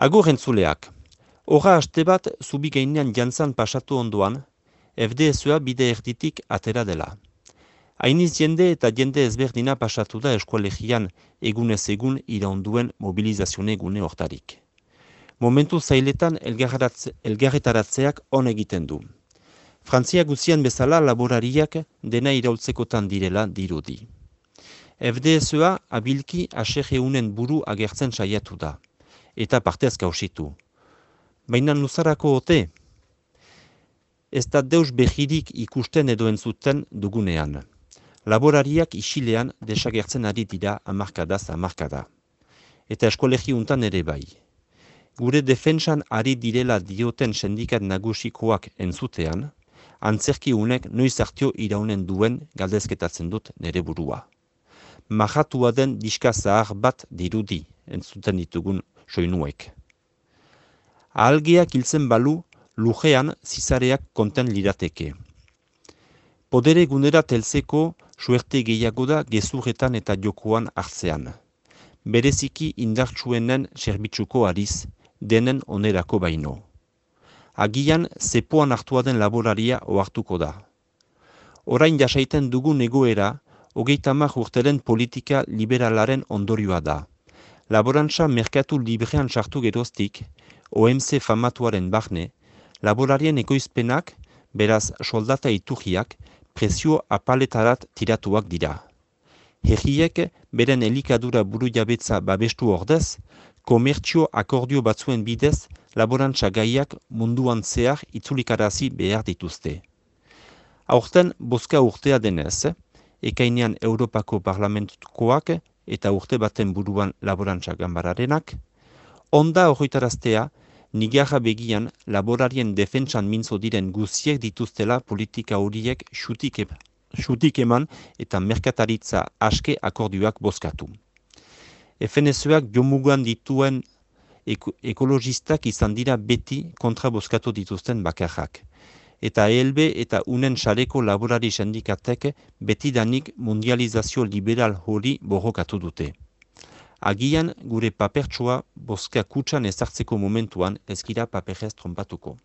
Agur entzuleak, horra haste bat zubi gainean jantzan pasatu ondoan, FDSua bide erditik atera dela. Hainiz jende eta jende ezberdina pasatu da eskualegian egunez egun iraunduen mobilizazione gune hortarik. Momentu zailetan elgarretaratzeak on egiten du. Frantzia guzian bezala laborariak dena iraultzekotan direla dirudi. FDSua abilki asegeunen buru agertzen saiatu da eta partez gauzitu. Baina nuzarako ote? Ez da deus behirik ikusten edo entzuten dugunean. Laborariak isilean desagertzen ari dira amarkadaz amarkada. Eta eskolegi untan ere bai. Gure defentsan ari direla dioten sendikat nagusikoak entzutean, antzerki unek noiz hartio iraunen duen galdezketatzen dut nere burua. Mahatua den diska zahar bat dirudi entzuten ditugun soinuek. Ahalgeak hiltzen balu, lujean zizareak konten lirateke. Podere gunera telzeko suerte gehiago da gezurretan eta jokoan hartzean. Bereziki indartsuenen serbitzuko ariz, denen onerako baino. Agian, zepoan hartua den laboraria oartuko da. Orain jasaiten dugun egoera, hogeita urteren politika liberalaren ondorioa da laborantza merkatu librean sartu geroztik, OMC famatuaren barne, laborarien ekoizpenak, beraz soldata iturriak, prezio apaletarat tiratuak dira. Herriek, beren elikadura buru jabetza babestu ordez, komertzio akordio batzuen bidez, laborantza gaiak munduan zehar itzulikarazi behar dituzte. Aurten, boska urtea denez, ekainean Europako Parlamentukoak eta urte baten buruan laborantza gambararenak, onda horretaraztea, nigarra begian laborarien defentsan mintzo diren guziek dituztela politika horiek xutik, eman eta merkataritza aske akordioak bozkatu. FNSUak jomugan dituen ekologistak izan dira beti kontra bozkatu dituzten bakarrak eta ELB eta unen sareko laborari sendikatek betidanik mundializazio liberal hori borrokatu dute. Agian gure papertsua boska kutsan ezartzeko momentuan ezkira paperrez trompatuko.